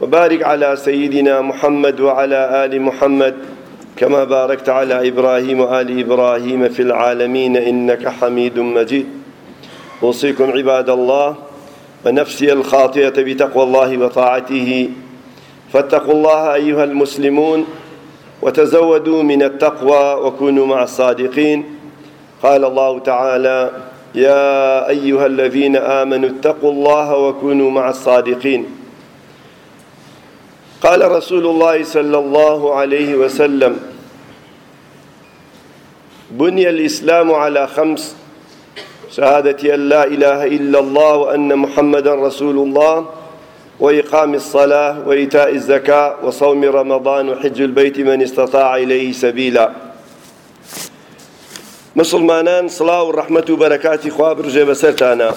وبارك على سيدنا محمد وعلى آل محمد كما باركت على إبراهيم وآل إبراهيم في العالمين إنك حميد مجيد أوصيكم عباد الله ونفسي الخاطئة بتقوى الله وطاعته فاتقوا الله أيها المسلمون وتزودوا من التقوى وكونوا مع الصادقين قال الله تعالى يا أيها الذين آمنوا اتقوا الله وكونوا مع الصادقين قال رسول الله صلى الله عليه وسلم بني الإسلام على خمس شهادة أن لا إله إلا الله وأن محمدا رسول الله وإقام الصلاة وإيتاء الزكاة وصوم رمضان وحج البيت من استطاع إليه سبيلا موسڵمانان سڵاو و ڕەحمەت و بەرەکاتی خوا بڕژێ بەسەرتانا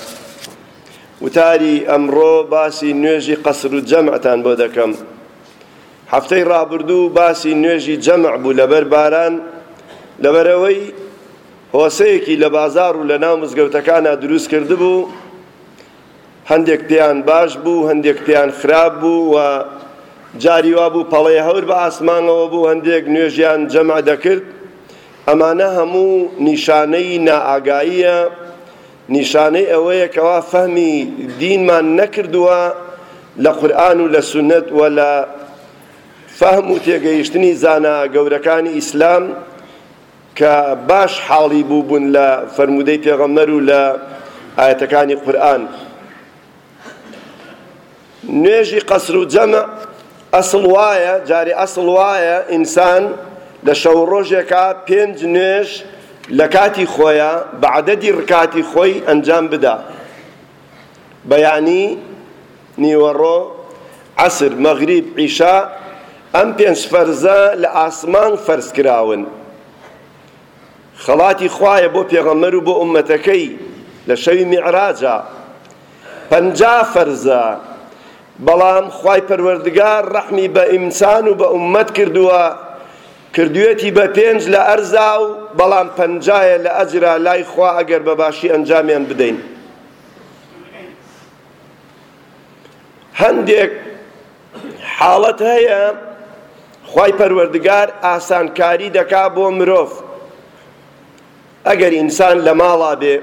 وتاری ئەمڕۆ باسی نوێژی قەسر و جەمعتان بۆ دەکەم هەفتەی ڕابردوو باسی نوێژی جەمع بوو لەبەر باران لەبەرەوەی هۆسەیەکی لە بازار و لە ناو مزگەوتەکانا دروست کردبوو هەندێک پێیان باش بوو، هەندێک پێیان خراپ بوو و جاری وا بوو پەڵەی هەور بە ئاسمانەوە بوو، هەندێک نوێژیان جەمع دەکرد. ئەمانە هەموو نیشانەی نائاگاییە، نیشانەی ئەوەیە کەوا فەهمی دینمان نەکردووە لە قورئان و لە سوننەت و لە فەهم و تێگەیشتنی زانا گەورەکانی ئیسلام، کە باش حاڵی بووبوون لە فەرموودەی پێغەمبەر و لە ئایەتەکانی قورئان. نوێژی قەسر و جەمع ئەسڵ وایە، جارێ ئەسڵ وایە ئینسان لە شەو و ڕۆژێکا پێنج نوێژ لە کاتی خۆیا بە عەدەدی ڕکاتی خۆی ئەنجام بدا. بەیانی، نیوەڕۆ، عەسر، مەغریب، عیشا، ئەم پێنج فەرزە لە ئاسمان فەرز کراون، خەڵاتی خوایە بۆ پێغەمبەر و بۆ ئوممەتەکەی لە شەوی میعراجا، پەنجا فەرزە، بەڵام خوای پەروەردگار ڕەحمی بە ئینسان و بە ئوممەت کردووە کردویەتی بە پێنج لە ئەرزا و بەڵام پەنجایە لە ئەجرا لای خوا ئەگەر بە باشی ئەنجامیان بدەین هەندێک حاڵەت هەیە خوای پەروەردگار ئاسانکاری دەکا بۆ مرۆڤ ئەگەر ئینسان لە ماڵا بێ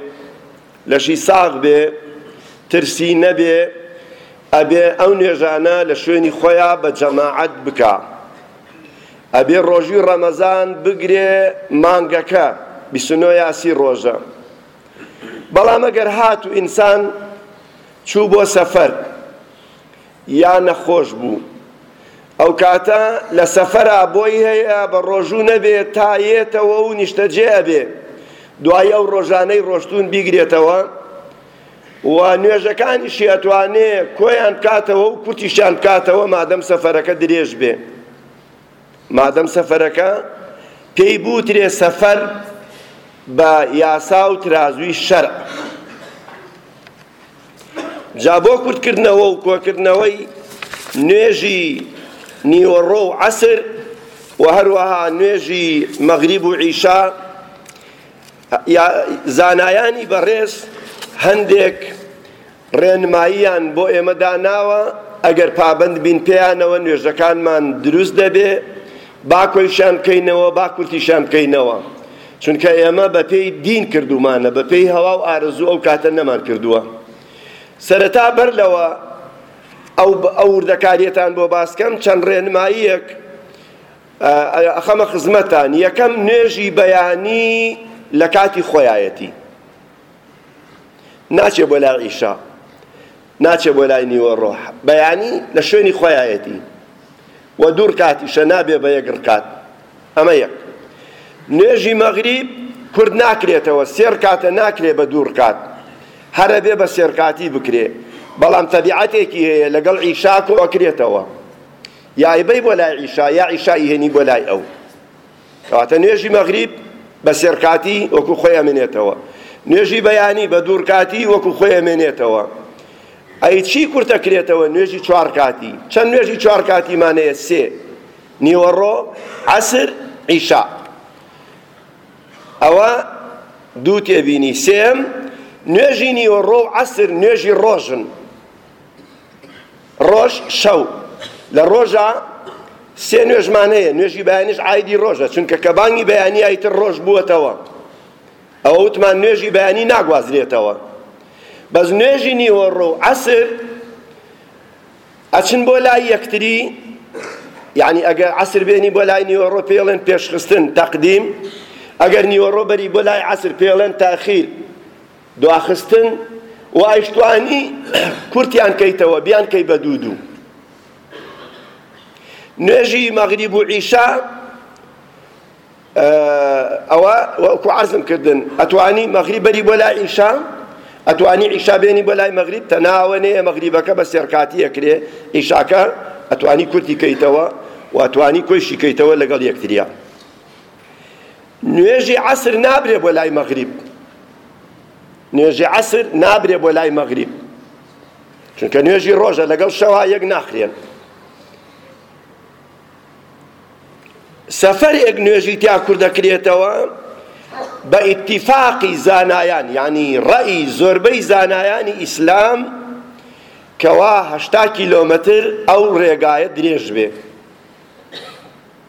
لەشی ساغ بێ ترسی نەبێ ئەبێ ئەو نوێژانە لە شوێنی خۆیا بە جەماعەت بکا ئەبێ ڕۆژوی ڕەمەزان بگرێ مانگەکە بیست و نۆ یا سی ڕۆژە بەڵام ئەگەر هات و ئینسان چوو بۆ سەفەر یا نەخۆش بوو ئەو کاتە لە سەفەرا بۆی هەیە بە ڕۆژوو نەبێ تا یێتەوە و نیشتەجێ ئەبێ دوای ئەو ڕۆژانەی ڕۆشتوون بیگرێتەوە و نوێژەکانیشی ئەتوانێ کۆیان بکاتەوە و کورتیشیان بکاتەوە مادەم سەفەرەکە درێژ بێ. مادەم سەفەرەکە پێی بوترێ سەفەر بە یاسا و ترازوی شەرع جا بۆ کورتکردنەوە و کۆکردنەوەی نوێژی نیوەڕۆ و عەسر و هەروەها نوێژی مەغریب و عیشا زانایانی بەڕێز هەندێک ڕێنماییان بۆ ئێمە داناوە ئەگەر پابەند بین پێیانەوە نوێژەکانمان دروست دەبێ با کۆیشیان بکەینەوە با کورتیشیان بکەینەوە چونکە ئێمە بە پێی دین کردومانە بە پێی هەوا و ئارەزوو ئەو کاتە نەمان کردووە سەرەتا بەر لەوە ئەو ئەو وردەکاریەتان بۆ باسکەم چەند ڕێنماییەک ئەخەمە خزمەتان یەکەم نوێژی بەیانی لە کاتی خۆیایەتی ناچێ بۆ لای عیشا ناچێ بۆ لای نیوەڕۆ بەیانی لە شوێنی خۆیایەتی و دوو ڕکاتیشە نابێ بە یەک ڕکات ئەمە یەک نوێژی مەغریب کورد ناکرێتەوە سێ ڕکاتە ناکرێ بە دوو ڕکات هەرە بێ بە سێ ڕکاتی بکرێ بەڵام تەبیعەتێکی هەیە لەگەڵ عیشا کۆکرێتەوە یای بەی بۆ لای عیشا یا عیشایی هێنی بۆ لای ئەو کەواتە نوێژی مەغریب بە سێرکاتی وەکو خۆی ئەمێنێتەوە نوێژی بەیانی بە دوورکاتی وەکو خۆی ئەمێنێتەوە ئەی چی کورتە کرێتەوە نوێژی چوار کاتی چەند نوێژی چوار کاتیمانەیە سێ نیوەڕۆ عەسر عیشا ئەوە دوو تێبینی سێم نوێژی نیوەڕۆ و عەسر نوێژی ڕۆژن ڕۆژ، شەو، لە ڕۆژا سێ نوێژمان هەیە، نوێژی بەیانیش عایدی ڕۆژە، چونکە کە بانگی بەیانی ئەیتر ڕۆژ بووەتەوە، ئەوە وتمان نوێژی بەیانی ناگوازرێتەوە، بەس نوێژی نیوەڕۆ و عەسر ئەچن بۆ لای یەکتری، یعنی ئەگەر عەسر بێنی بۆ لای نیوەڕۆ پێڵێن پێشخستن، تەقدیم، ئەگەر نیوەڕۆ بەری بۆ لای عەسر پێڵێن تاخیر. دواخستن و ئەیشتوانی کورتیان کەیتەوە بیان کەی بە دوو دوو نوێژی مەغریب و عیشا ئەوە وەکو عەرزم کردن ئەتوانی مەغریب بەری بۆ لای عیشا ئەتوانی عیشا بێنی بۆ لای مەغریب تەناوە نەیە مەغریبەکە بە سێرکاتی ئەکرێ عیشاکە ئەتوانی کورتی کەیتەوە و ئەتوانی کۆیشی کەیتەوە لەگەڵ یەکتریا نوێژی عەسر نابرێ بۆ لای مەغریب نوێژی عەسر نابرێ بۆ لای مەغریب چونکە نوێژی ڕۆژە لەگەڵ شەوها یەک ناخرێن سەفەرێک نوێژی تیا کوردەکرێتەوە بە ئیتیفاقی زانایان یعنی ڕەئی زۆربەی زانایانی ئیسلام کەوا هەشتا کیلۆمەتر ئەو ڕێگایە درێژ بێ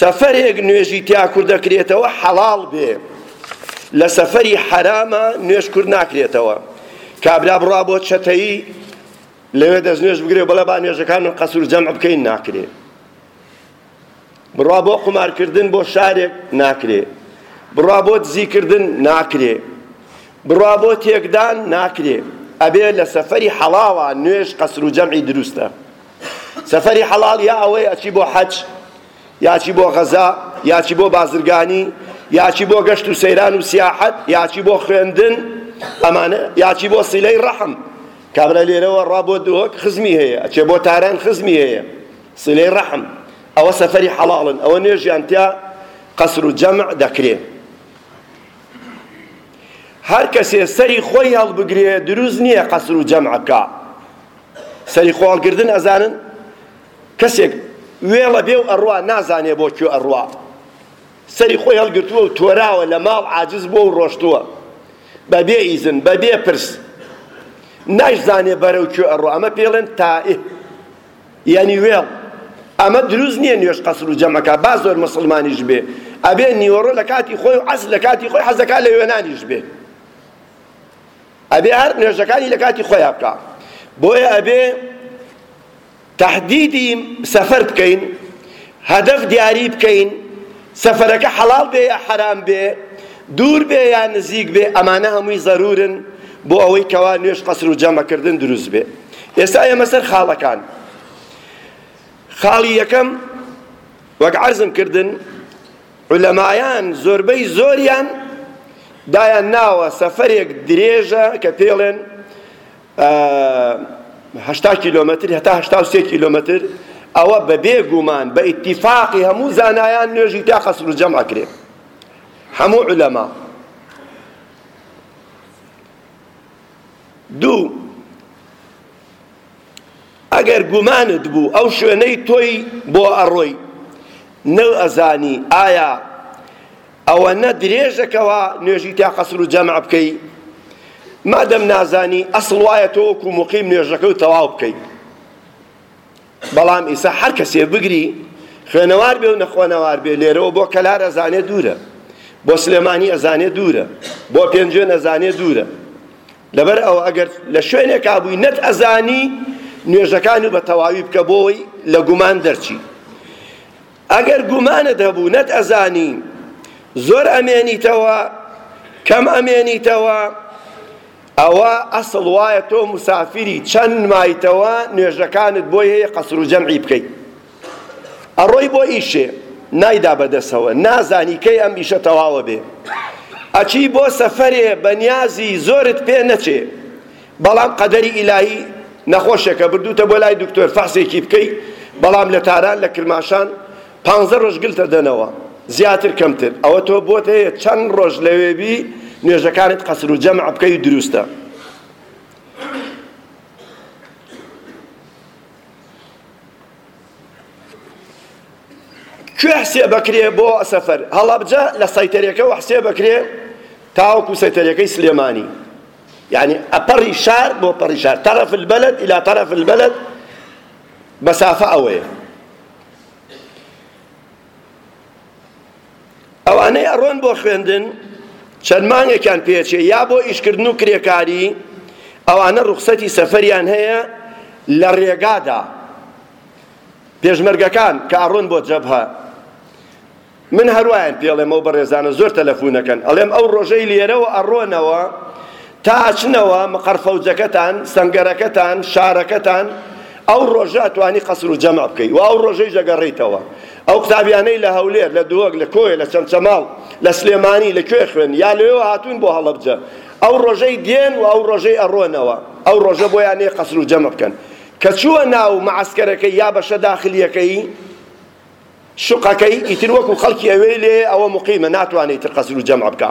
سەفەرێک نوێژی تیا کوردەکرێتەوە حەڵاڵ بێ لە سەفەری حەرامە نوێژ کورد ناکرێتەوە کابرا بڕا بۆ چەتەیی لەوێ دەست نوێژ بگرێ بەڵێ با نوێژەکان و قەسور جەمع بکەین ناکرێ بڕا بۆ قومارکردن بۆ شارێک ناکرێ بڕا بۆ دزیکردن ناکرێ بڕا بۆ تێکدان ناکرێ ئەبێ لە سەفەری حەڵاوە نوێژ قەسر و جەمعی دروستە سەفەری حەڵاڵ یا ئەوەی ئەچی بۆ حەج یاچی بۆ غەزا یاچی بۆ بازرگانی یاچی بۆ گەشت و سەیران و سیاحەت یاچی بۆ خوێندن ئەمانە یاچی بۆ سیلەی ڕەحم کابرا لێرەوە ڕا بۆ دهۆک خزمی هەیە ئەچێ بۆ تاران خزمی هەیە سیلەی ڕەحم ئەوە سەفەری حەڵاڵن ئەوە نوێژیان تیا قەسر و جەمع دەکرێ هەر کەسێ سەری خۆی هەڵبگرێ دروست نییە قەسر و جەمع بکە سەریقۆڵگردن ئەزانن کەسێک وێڵە بێ و ئەڕوا نازانێ بۆ کوێ ئەڕوا سەری خۆی هەڵگرتووە و تۆراوە لە ماڵ عاجز بۆ و ڕۆشتووە بە بێ ئیزن بە بێ پرس نایزانێ بەرە و کوێ ئەڕوا ئەمە پێڵێن تائه یعنی وێڵ ئەمە دروست نییە نوێش قەسر و جەمەکە با زۆر مسلمانیش بێ ئەبێ نیوەڕۆ لە کاتی خۆی و عەز لە کاتی خۆی حەزەکە لە وێنانیش بێ ئەبێ هەر نوێژەکانی لە کاتی خۆیا بکا بۆیە ئەبێ تحدیدی سەفەر بکەین هەدەف دیاری بکەین سەفەرەکە حەڵاڵ بێ یا حەرام بێ دوور بێ یا نزیک بێ ئەمانە هەمووی زەرورن بۆ ئەوەی کەوا نوێژ قەسر و جەمەکردن دروست بێ ئێستا ئێمە سەر خاڵەکان خاڵی یەکەم وەک عەرزم کردن عولەمایان زۆربەی زۆریان دایان ناوە سەفەرێک درێژە کە پێڵێن هەشتا کیلۆمەتر هەتا هەشتا و سێ کیلۆمەتر ئەوە بە بێگومان بە ئیتیفاقی هەموو زانایان نوێژی تا قەسر و جەمع کرێ هەموو علەما دوو ئەگەر گومانت بوو ئەو شوێنەی تۆی بۆ ئەڕۆی نەوئەزانی ئایا ئەوەنە درێژە کەوا نوێژی تیا قەسر و جەمع بکەی مادەم نازانی ئەسڵ وایە تۆ وەکو مقیم نوێژەکە و تەواو بکەی بەڵام ئیسا هەر کەسێ بگری خوێنەوار بێ و نەخۆنەوار بێ لێرەوە بۆ کەلار ئەزانێ دوورە بۆ سلێمانی ئەزانێ دوورە بۆ پێنجوێن ئەزانێ دوورە لەبەر ئەوە ئەگەر لە شوێنێکا بووی نەت ئەزانی نوێژەکانی بە تەواوی بکە بۆی لە گومان دەرچی ئەگەر گومانت هەبوو نەت ئەزانی زۆر ئەمێنیتەوە کەم ئەمێنیتەوە ئەوە ئەسڵ وایە تۆ مسافری چەند مایتەوە نوێژەکانت بۆی هەیە قەسر و جەمعی بکەیت ئەڕۆی بۆ ئیشێ نایدا بە دەسەوە نازانی کەی ئەم ئیشە تەواوە بێ ئەچی بۆ سەفەرێ بە نیازی زۆرت پێ نەچێ بەڵام قەدەری ئیلاهی نەخۆشێکە بردووتە بۆ لای دکتۆر فەحسێکی بکەی بەڵام لە تاران لە کرماشان پانزە ڕۆژ گلتە دەنەوە زیاتر کەمتر ئەوە تۆ بۆت هەیە چەند ڕۆژ لەوێ بی نوێژەکانت قەسر و جەمع بکەی دروستە کوێ حسێ بەکرێ بۆ سەفەر هەڵەبجە لە سەیتەرێکەوە حسێ بەکرێ تاوەکو سەیتەرێکەی سلێمانی یعنی ئەپەڕی شار بۆ پەڕی شار تەرەف البەلد ئیلا تەرەف البەلد مەسافە ئەوەیە ئەوانەی ئەڕۆن بۆ خوێندن چەند مانگێکیان پێچێ یا بۆ ئیشکردن و کرێکاری ئەوانە ڕوخسەتی سەفەریان هەیە لە ڕێگادا پێشمەرگەکان کە ئەڕۆن بۆ جەبهە من هەروایان پێڵێم ئەو بەڕێزانە زۆر تەلەفونەکەن ئەڵێم ئەو ڕۆژەی لێرەوە ئەڕۆنەوە تا ئەچنەوە مقەر فەوجەکەتان سەنگەرەکەتان شارەکەتان ئەو ڕۆژە ئەتوانی قەسر و جەمع بکەی و ئەو ڕۆژەیش دەگەڕێیتەوە ئەو قوتابیانەی لە هەولێر لە دهۆک لە کۆیە لە چەمچەماڵ لە سلێمانی لە کوێ خوێن یا لەوێوە هاتوون بۆ هەڵەبجە ئەو ڕۆژەی دێن و ئەو ڕۆژەی ئەڕۆنەوە ئەو ڕۆژە بۆیان نیە قەسر و جەمع بکەن کە چووە ناو مەعەسکەرەکەی یا بەشە داخلیەکەی شقەکەی ئیتر وەکو خەڵکی ئەوێ لێ ئەوە مقیمە ناتوانێت تر قەسر و جەمع بکە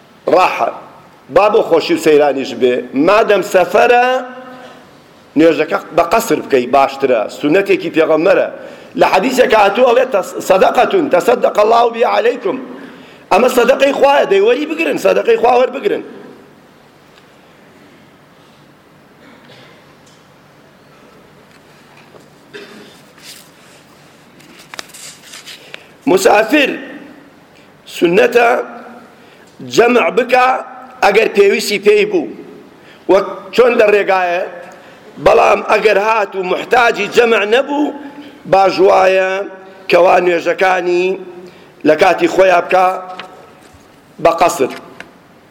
ڕاحە، با بۆ خۆشی و سەیرانیش بێ، مادەم سەفەرە نوێژەکە بە قەسر بکەی باشترە، سوننەتێکی پێغەمبەرە، لە حەدیسێکا هاتووە ئەڵێ، صدقە تصدق اللە بها علیکم، ئەمە سەدەقەی خوایە دەی وەری بگرن، سەدەقەی خوا وەربگرن. مسافر سنەتە جەمع بکە ئەگەر پێویستی پێی بوو وەک چۆن لە ڕێگایە بەڵام ئەگەر هات و محتاجی جەمع نەبوو باش وایە کەوا نوێژەکانی لە کاتی خۆیان بکە بە قەسر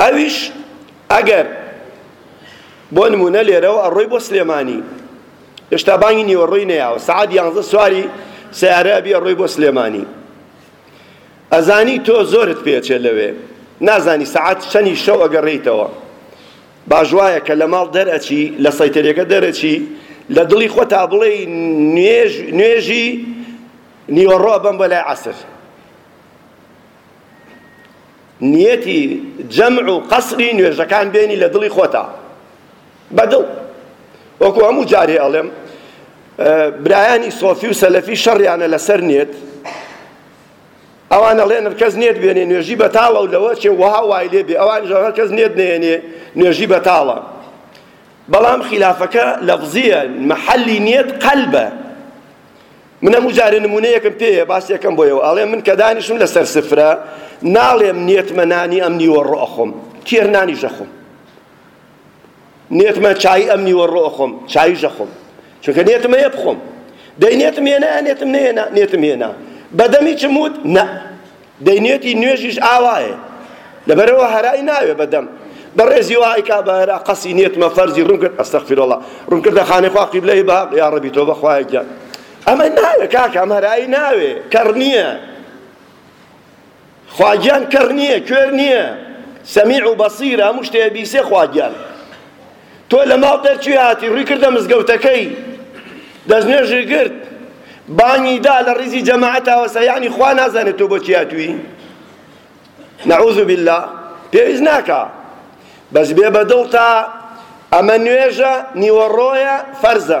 ئەویش ئەگەر بۆ نمونە لێرەوە ئەڕۆی بۆ سلێمانی هێشتا بانگی نیوەڕۆی نەیاوە سەعات یانزە سواری سیارە بی ئەڕۆی بۆ سلێمانی ئەزانی تۆ زۆرت پێچێ لەوێ نازانی سەعات چەنی شەو ئەگەڕێیتەوە باش وایە کە لە ماڵ دەرئەچی لە سەیتەرێکە دەرەچی لە دڵی خۆ تا بڵێ نوێژی نیوەڕۆ بەم بەلای عەسر نیەتی جەمع و قەسری نوێژەکان بێنی لە دڵی خۆتا بە دڵ وەکو هەموو جارێ ئەڵێم برایانی سۆفی و سەلەفی شەڕیانە لەسەر نێت ئەوان ئەڵێن کەس نێت بێنێ نوێژی بەتاڵە و لەوە چێ وەها وای لێ بێ ئەوان ژەڕە کەس نێت نێنێ نوێژی بەتاڵە بەڵام خلافەکە لەفزیە محلی نیەت قەلبە من هەموو جارێ نموونەیەکم پێیە باسی ئەکەم بۆ ئێوە ئەڵێم من کە دانیشم لەسەر سفرە ناڵێم نیەتمە نانی ئەم نیوەڕۆ ئەخۆم کێر نانیش ئەخۆم نیەتمە چایی ئەم نیوەڕۆ ئەخۆم چاییش ئەخۆم چونکە نیەتم هەیە بخۆم دەی نیەتم هێنا نیەتم نەهێنا نیەتم هێنا بەدەمی چم وت نە دەینێتی نوێژیش ئاوایێ لەبەرئەوە هەرای ناوێ بەدەم بەڕێزی وایکا بەهەرا قەسی نێتمە فەرزی ڕوون کرد ئەستەغفیرۆڵا ڕوون کردە خانەی خوا قیبلەی بە یا ڕەبی تۆبە خوایە گیان ئەمە ناوێ کاکە ئەم هەرایی ناوێ کەڕ نییە خواگیان کەڕ نییە کوێر نییە سەمیع و بەسیرە هەموو شتێ بیسێ خواگیان تۆ لە ماڵ دەرچووی هاتی، ڕووی کردە مزگەوتەکەی، دەستنوێژی گرت، بانگی دا، لە ڕیزی جەماعەتا وەستا، یەعنی خوا نازانێ تۆ بۆچی هاتووی؟ نعوذ باللە، پێویست ناکا، بەس بێ بە دڵتا، ئەمە نوێژە، نیوەڕۆیە، فەرزە.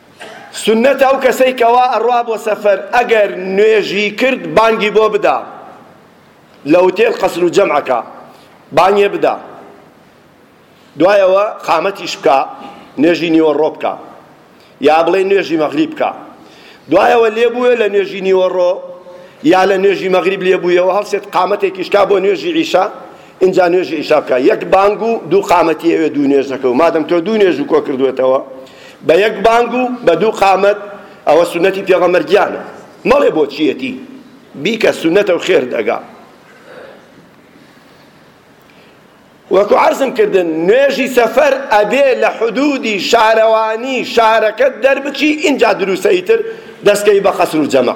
سوننەتە ئەو کەسەی کەوا ئەڕوا بۆ سەفەر ئەگەر نوێژی کرد بانگی بۆ بدا لە وتێل قەسر و جەمعەکە بانگێ بدا دوایەوە قامەتیش بکە نوێژی نیوەڕۆ بکە یا بڵێ نوێژی مەغریب بکە دوایەوە لێبووە لە نوێژی نیوەڕۆ یا لە نوێژی مەغریب لێبوویەوە هەڵسێت قامەتێکیشکا بۆ نوێژی عیشا ئینجا نوێژی عیشا بکە یەک بانگ و دوو قامەتی ئەوێ دوو نوێژ دەکە و مادەم تۆ دوو نوێژ و کۆ کردوێتەوە بە یەک بانگ و بە دوو قامەت ئەوە سونەتی پێغەمبەر گیانە مەڵێ بۆچیەتی بیکە سونەتە و خێر دەگا وەکو عرضم کردن نوێژی سەفەر ئەبێ لە حدودی شارەوانی شارەکەت دەربچی ئینجا دروسەیتر دەستکەی بە قەسر و جەمە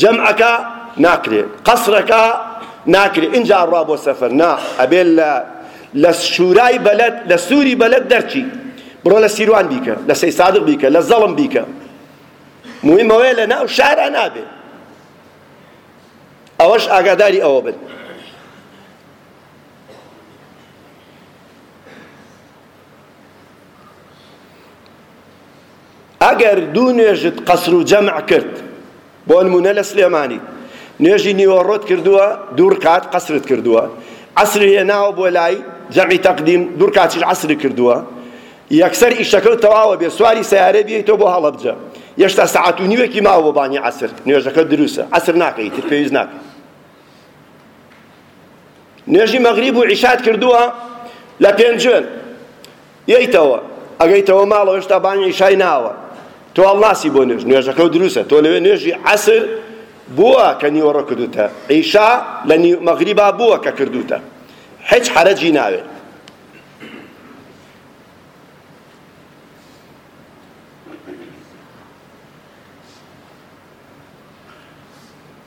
جەمعەکە ناکرێ قەسرەکە ناکرێ ئینجا ئەڕا بۆ سەفەر نا ئەبێ لە لە شورای بەلەد لە سوری بەلەد دەرچی بڕۆ لە سیروان بیکە لە سەی سادق بیکە لە زەڵم بیکە مهم ئەوەیە لە ناو شارا نابێ ئەوەش ئاگاداری ئەوە بن ئەگەر دوو نوێژت قەسر و جەمع کرد، بۆ نموونە لە سلێمانی نوێژی نیوەڕۆت کردووە دوو رکات قەسرت کردووە، عەسر هێناوە بۆ لای جەمعی تەقدیم دوو رکاتیش عەسری کردووە، یەکسەر ئیشەکەو تەواوە بێ سواری سەیارە بێیتەوە بۆ هەڵەبجە یەشتا سەعات و نیوێکی ماوە بۆ بانگی عەسر نوێژەکەت دروستە عەسر ناکەی ئیتر پێویست ناکەی نوێژی مەغریب و عیشات کردووە لە پێنجوێن یەیتەوە ئەگەیتەوە ماڵەوە هێشتا بانگی ئیشای ناوە تۆ هەڵناسی بۆ نوێژ نوێژەکەو دروستە تۆ لەوێ نوێژی عەسر بووە کە نیوەڕۆ کردوتە ئیشا لە نیو مەغریبا بووە کە کردوتە هیچ حەرەجی ناوێت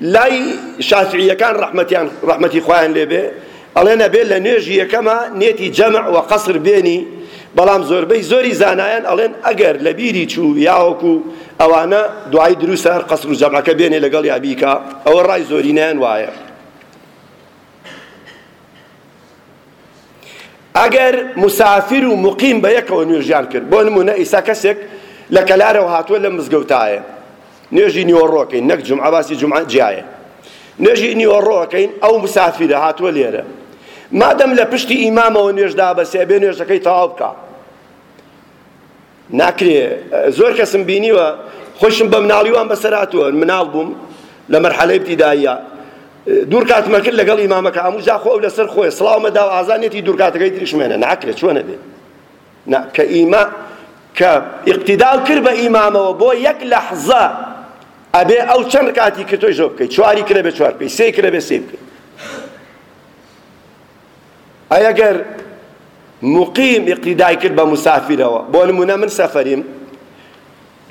لای شافعیەکان ڕەحمەتیان ڕەحمەتی خوایان لێ بێ ئەڵێن ئەبێ لە نوێژی یەکەما نێتی جەمع و قەسر بێنی بەڵام زۆربەی زۆری زانایان ئەڵێن ئەگەر لە بیری چوو یاوەکو ئەوانە دوعای دروستە هەر قەسر و جەمعەکە بێنێ لەگەڵ یا بیکا ئەوە ڕای زۆرینەیان وایە ئەگەر موسافیر و موقیم بە یەکەوە نوێژیان کرد بۆ نموونە ئیسا کەسێک لە کەلارەوە هاتووە لەم مزگەوتایە نوێژی نیوەڕۆکەین نەک جمعە باسی جمعە جیایە نوێژی نیوەڕۆکەین ئەو مسافیرە هاتووە لێرە مادەم لە پشتی ئیمامەوە نوێژ دابەسێ بێ نوێژەکەی تەواو بکە ناکرێ زۆر کەسم بینیوە خۆشم بە مناڵی وان بەسەر هاتووە مناڵ بووم لە مەرحەلەی ابتدائیە دوور کاتمە کرد لەگەڵ ئیمامەکە ئەموو جا خۆ لەسەر خۆی سڵاومە دا و ئازانێتی دوور کاتەکەی تریشمێنە ناکرێت چۆنە بێ نا کە ئیما کە ئیقتیداو کرد بە ئیمامەوە بۆ یەک لەحزە ئەبێ ئەو چەند کاتی کە تۆی زۆر بکەیت چواری کرە بێ چوار بکەیت سێ کرە بێ سێ بکەیت ئەی گەر موقیم ئیقتیدای کرد بە موسافیرەوە بۆ نمونە من سەفەریم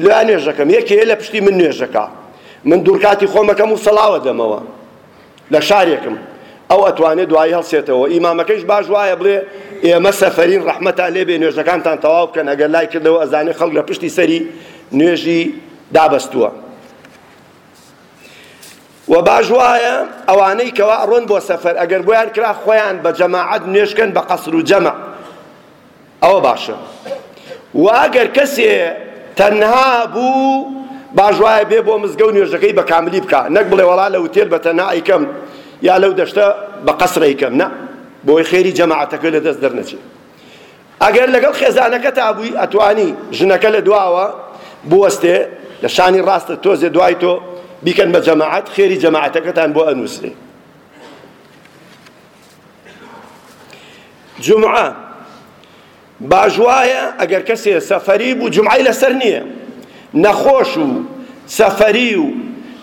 لە نوێژەکەم یەکێ لە پشتی من نوێژەکە من دوورکاتی خۆمەکەم و سەڵاوە دەمەوە لە شارێکم ئەو ئەتوانێت دوایی هەڵسێتەوە ئیمامەکەیش باش وایە بڵێ ئێمە سەفەرین ڕەحمەتان لێ بێ نوێژەکانتان تەواو بکەن ئەگەر لای کردەوە ئەزانێ خەڵک لە پشتی سەری نوێژی دابەستووە وە باش وایە ئەوانەی کەوا ئەڕۆن بۆ سەفەر ئەگەر بۆیان کرا خۆیان بە جەماعەت نوێژکەن بە قەسر و جەمع ئەوە باشە و ئەگەر کەسێ تەنها بوو باش وایە بێ بۆ مزگە و نوێژەکەی بە کاملی بکە نەک بڵێ وەڵا لە وتێل بە تەنها ئەیکەم یا لەو دەشتە بە قەسرەیکەم نە بۆی خێری جەماعەتەکە لە دەست دەرنەچێت ئەگەر لەگەڵ خێزانەکەتا بووی ئەتوانی ژنەکە لە دواوە بوەستێ لە شانی ڕاستە تۆزێ دوای تۆ بیکەن بە جەماعەت خێری جەماعەتەکەتان بۆ ئەنووسێ جمعە باش وایە ئەگەر کەسێ سەفەری بوو جمعی لەسەر نییە نەخۆش و سەفەری و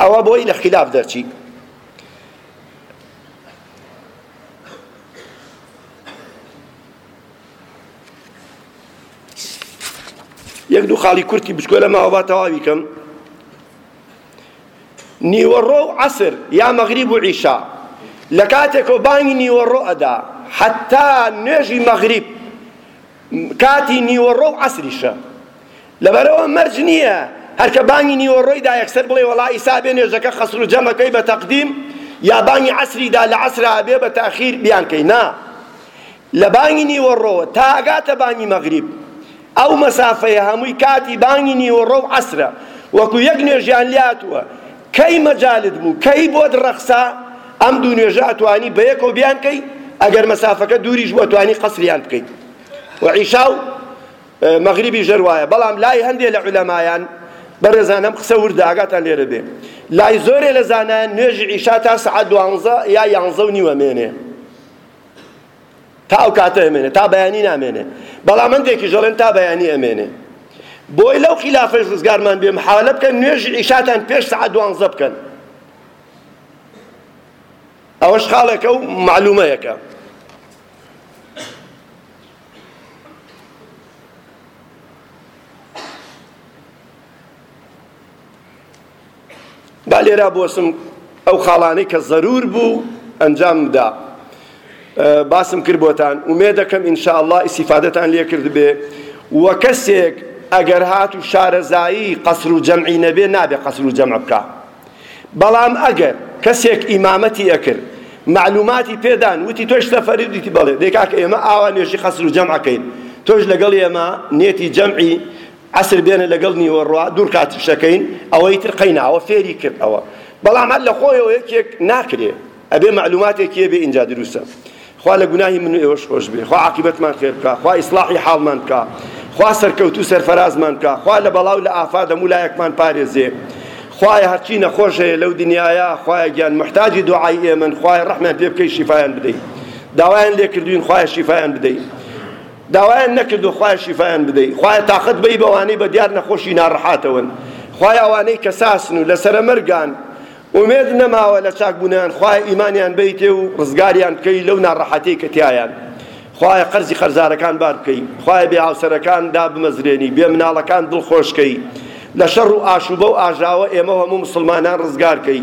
ئەوە بۆی لە خیلاف دەرچی یەک دوو خاڵی کورتی بچکۆ لە ماوە با تەواوی کەم نیوەڕۆ و عەسر یا مەغریب و عیشا لە کاتێکەوە بانگی نیوەڕۆ ئەدا حەتا نوێژی مەغریب کاتی نیوەڕۆ و عەسریشە. لەبەرئەوە مەرج نییە هەر کە بانگی نیوەڕۆی دا یەکسەر بڵێی وەڵا ئیسا ئەبێ نوێژەکە قەسر و جەمع ئەکەی بە تەقدیم، یا بانگی عەسری دا لە عەسرا ئەبێ بە تاخیر بیانکەی. نا، لە بانگی نیوەڕۆوە تا ئەگاتە بانگی مەغریب ئەو مەسافەیە هەمووی کاتی بانگی نیوەڕۆ و عەسرە، وەکو یەک نوێژیان لێ هاتووە، کەی مەجالت بوو کەی بۆت ڕەخسا ئەم دوو نوێژە ئەتوانی بەیەکەوە بیان کەی ئەگەر مەسافەکە دووریش بوو ئەتوانی قەسریان بکەی و عیشا و مەغریبی ژەر وایە بەڵام لای هەندێ لە علەمایان بەڕێزان ئەم قسە وردە ئاگاتان لێرە بێ لای زۆرێ لە زانایان نوێژی عیشا تا سەعات دوانزە یا یانزە و نیوە مێنێ تا ئەو کاتە ئەمێنێ تا بەیانی نامێنێ بەڵام هەندێکیش دەڵێن تا بەیانی ئەمێنێ بۆی لەو خلافەش ڕزگارمان بێ محاولە بکەن نوێژی عیشاتان پێش سەعات دوانزە بکەن ئەوەش خاڵێکە و معلومەیەکە با لێرا بۆسم ئەو خاڵانەی کە زەرور بوو ئەنجام بدا باسم کرد بۆتان ومێ دەکەم ئینشاءاللە ئیسیفادەتان لێ کرد بێ و کەسێک ئەگەر هات و شارەزایی قەسر و جەمعی نەبێ نابێ قەسر و جەمع بکە بەڵام ئەگەر کەسێک ئیمامەتی ئەکرد معلوماتی پێدان وتی تۆش سەفەری دیتی بەڵێ دێکاکە ئێمە ئاوا نوێژی قەسر و جەمعەکەین تۆش لەگەڵ ئێمە نێتی جەمعی عەسر بێنە لەگەڵ نیوەڕوا دوو رکات فشەکەین ئەوەی تر قەیناوە فێری کرد ئەوە بەڵام هەر لە خۆیەوە یەکێک ناکرێ ئەبێ مەعلوماتێکی هەبێ ئینجا دروستە خوا لە گوناهی من و ئێوەش خۆش بێ خوا عاقبەتمان خێر بکا خوا ئیسلاحی حاڵمان بکا خوا سەرکەوتوو سەرفەرازمان بکا خوا لە بەڵا و لە ئافات هەموو لایەکمان پارێزێ خوایە هەرچی نەخۆش هەیە لەو دنیاە خوایە گیان محتاجی دوعای ئێمەن خوایە ڕحمیان پێ بکەی شیفایان بدەیت داوایان لێکردوین خوایە شیفایان بدەیت داوایان نەکردوە خوایە شیفایان بدەی خوایە تاقەت بەی بەوانەی بەدیار نەخۆشی ناڕەحاتەوەن خوایە ئەوانەی کەساسن و لەسەرە مەرگان ئومێد نەماوە لە چاک بونیان خوایە ئیمانیان بەیتێ و ڕزگاریان بکەی لەو ناڕەحەتەی کە تیایان خوایە قەرزی قەرزارەکان بار بکەی خوایە بێ هاوسەرەکان دابمەزرێنی بێ مناڵەکان دڵخۆشکەی لە شەڕ و ئاشوبە و ئاژاوە ئێمە هەموو مسڵمانان ڕزگارکەی